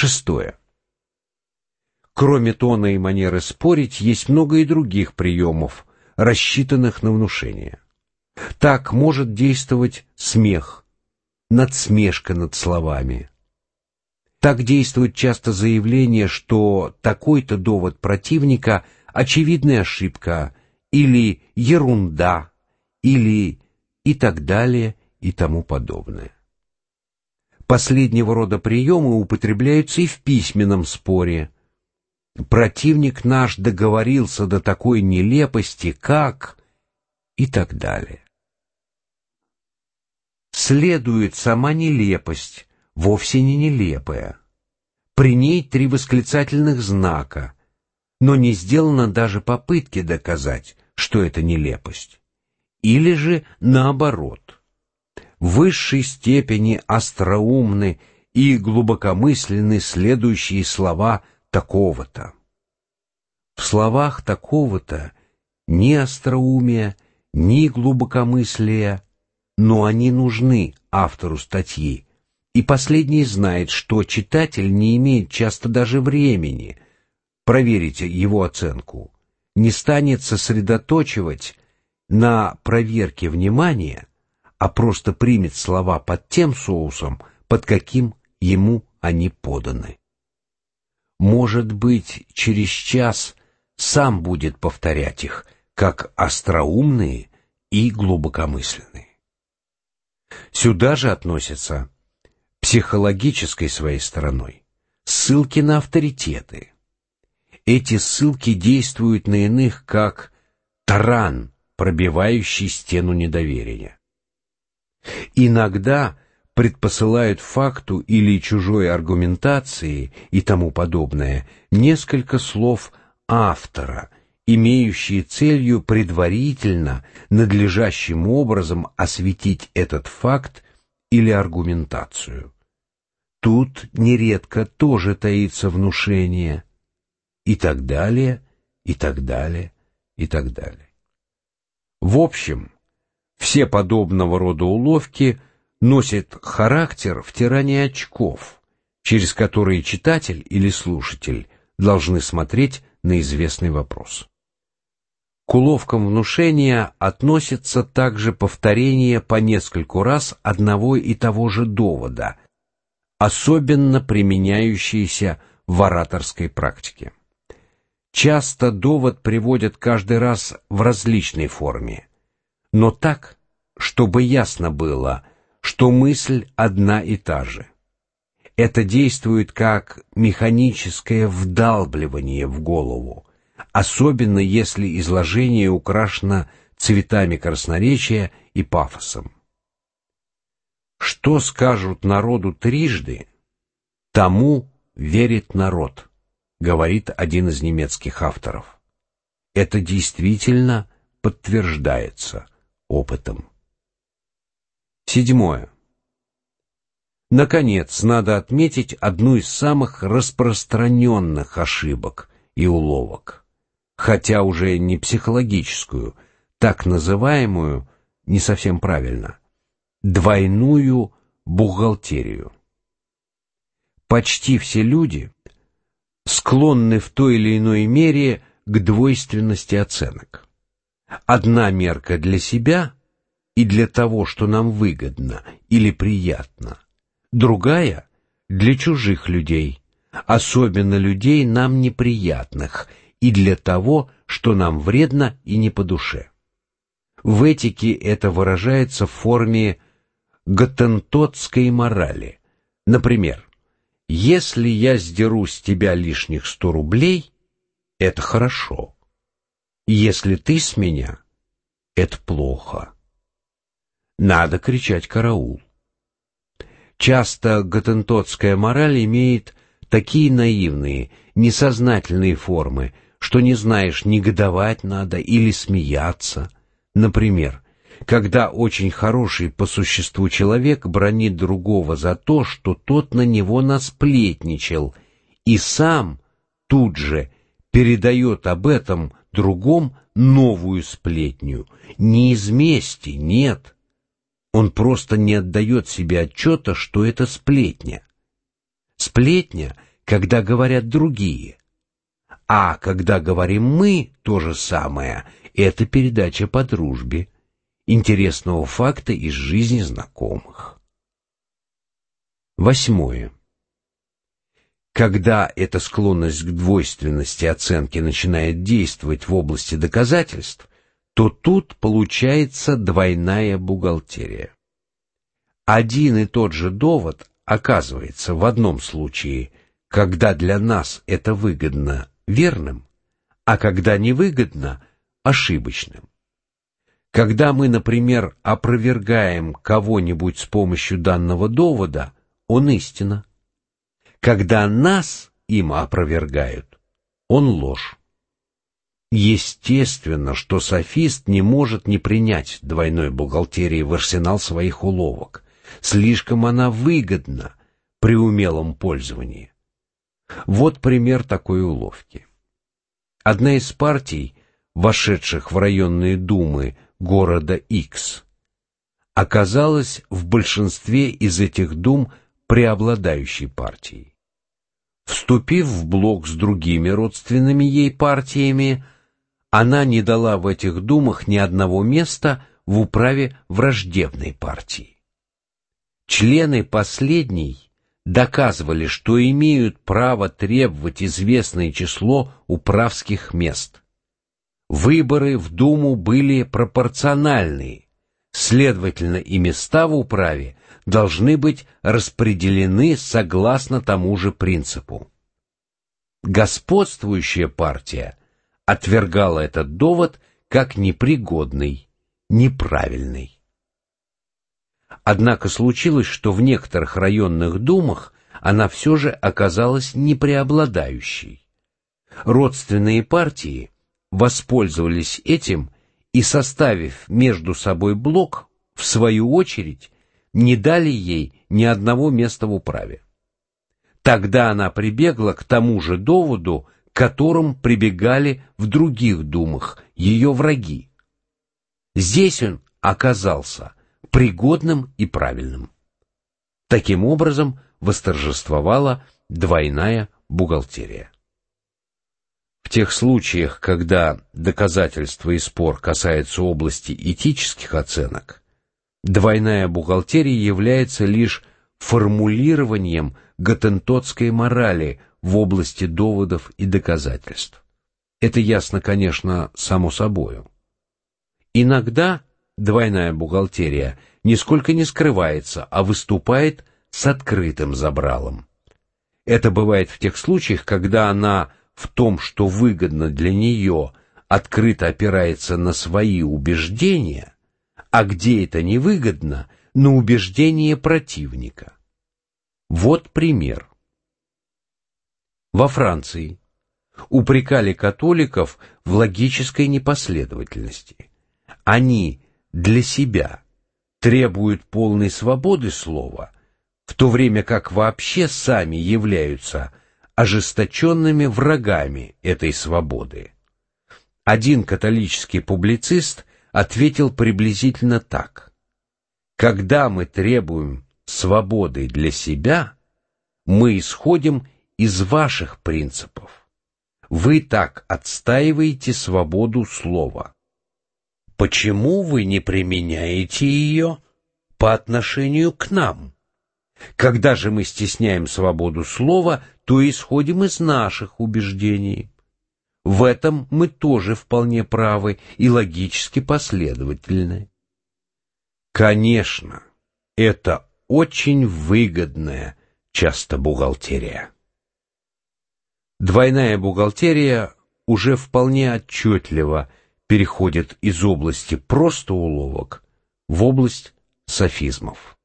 Шестое. Кроме тона и манеры спорить, есть много и других приемов, рассчитанных на внушение. Так может действовать смех, надсмешка над словами. Так действует часто заявление, что такой-то довод противника – очевидная ошибка или ерунда или и так далее и тому подобное. Последнего рода приемы употребляются и в письменном споре. Противник наш договорился до такой нелепости, как и так далее. Следует сама нелепость, вовсе не нелепая. При ней три восклицательных знака, но не сделано даже попытки доказать, что это нелепость. Или же наоборот. Высшей степени остроумны и глубокомысленны следующие слова такого-то. В словах такого-то ни остроумия, ни глубокомыслия, но они нужны автору статьи, и последний знает, что читатель не имеет часто даже времени проверить его оценку, не станет сосредоточивать на проверке внимания, а просто примет слова под тем соусом, под каким ему они поданы. Может быть, через час сам будет повторять их, как остроумные и глубокомысленные. Сюда же относятся психологической своей стороной ссылки на авторитеты. Эти ссылки действуют на иных как таран, пробивающий стену недоверия. Иногда предпосылают факту или чужой аргументации и тому подобное несколько слов автора, имеющие целью предварительно, надлежащим образом осветить этот факт или аргументацию. Тут нередко тоже таится внушение, и так далее, и так далее, и так далее. В общем, все подобного рода уловки носят характер втирания очков, через которые читатель или слушатель должны смотреть на известный вопрос. К уловкам внушения относится также повторение по нескольку раз одного и того же довода, особенно применяющиеся в ораторской практике. Часто довод приводят каждый раз в различной форме, но так, чтобы ясно было, что мысль одна и та же. Это действует как механическое вдалбливание в голову, особенно если изложение украшено цветами красноречия и пафосом. Что скажут народу трижды, тому верит народ говорит один из немецких авторов. Это действительно подтверждается опытом. Седьмое. Наконец, надо отметить одну из самых распространенных ошибок и уловок, хотя уже не психологическую, так называемую, не совсем правильно, двойную бухгалтерию. Почти все люди склонны в той или иной мере к двойственности оценок. Одна мерка для себя и для того, что нам выгодно или приятно, другая для чужих людей, особенно людей нам неприятных, и для того, что нам вредно и не по душе. В этике это выражается в форме готентотской морали. Например, если я сдеру с тебя лишних сто рублей, это хорошо. Если ты с меня, это плохо. Надо кричать «караул». Часто готентотская мораль имеет такие наивные, несознательные формы, что не знаешь, негодовать надо или смеяться. Например, когда очень хороший по существу человек бронит другого за то, что тот на него насплетничал, и сам тут же передает об этом другом новую сплетню. Не из мести, нет. Он просто не отдает себе отчета, что это сплетня. Сплетня когда говорят другие. А когда говорим мы, то же самое, это передача по дружбе, интересного факта из жизни знакомых. Восьмое. Когда эта склонность к двойственности оценки начинает действовать в области доказательств, то тут получается двойная бухгалтерия. Один и тот же довод оказывается в одном случае, когда для нас это выгодно, верным, а когда невыгодно, ошибочным. Когда мы, например, опровергаем кого-нибудь с помощью данного довода, он истина. Когда нас им опровергают, он ложь. Естественно, что софист не может не принять двойной бухгалтерии в арсенал своих уловок. Слишком она выгодна при умелом пользовании. Вот пример такой уловки. Одна из партий, вошедших в районные думы города X, оказалась в большинстве из этих дум преобладающей партией. Вступив в блок с другими родственными ей партиями, она не дала в этих думах ни одного места в управе враждебной партии. Члены последней доказывали, что имеют право требовать известное число управских мест. Выборы в Думу были пропорциональные, следовательно, и места в управе должны быть распределены согласно тому же принципу. Господствующая партия отвергала этот довод как непригодный, неправильный. Однако случилось, что в некоторых районных думах она все же оказалась непреобладающей. Родственные партии воспользовались этим и, составив между собой блок, в свою очередь, не дали ей ни одного места в управе. Тогда она прибегла к тому же доводу, к которым прибегали в других думах ее враги. Здесь он оказался пригодным и правильным. Таким образом восторжествовала двойная бухгалтерия. В тех случаях, когда доказательства и спор касаются области этических оценок, двойная бухгалтерия является лишь формулированием готентотской морали в области доводов и доказательств. Это ясно, конечно, само собою. Иногда двойная бухгалтерия нисколько не скрывается, а выступает с открытым забралом. Это бывает в тех случаях, когда она в том, что выгодно для нее, открыто опирается на свои убеждения, а где это невыгодно, на убеждения противника. Вот пример. Во Франции упрекали католиков в логической непоследовательности. Они для себя требуют полной свободы слова, в то время как вообще сами являются ожесточенными врагами этой свободы. Один католический публицист ответил приблизительно так. Когда мы требуем свободы для себя, мы исходим из ваших принципов. Вы так отстаиваете свободу слова. Почему вы не применяете ее по отношению к нам? Когда же мы стесняем свободу слова, то исходим из наших убеждений. В этом мы тоже вполне правы и логически последовательны. Конечно, это очень выгодная часто бухгалтерия. Двойная бухгалтерия уже вполне отчетливо переходит из области просто уловок в область софизмов.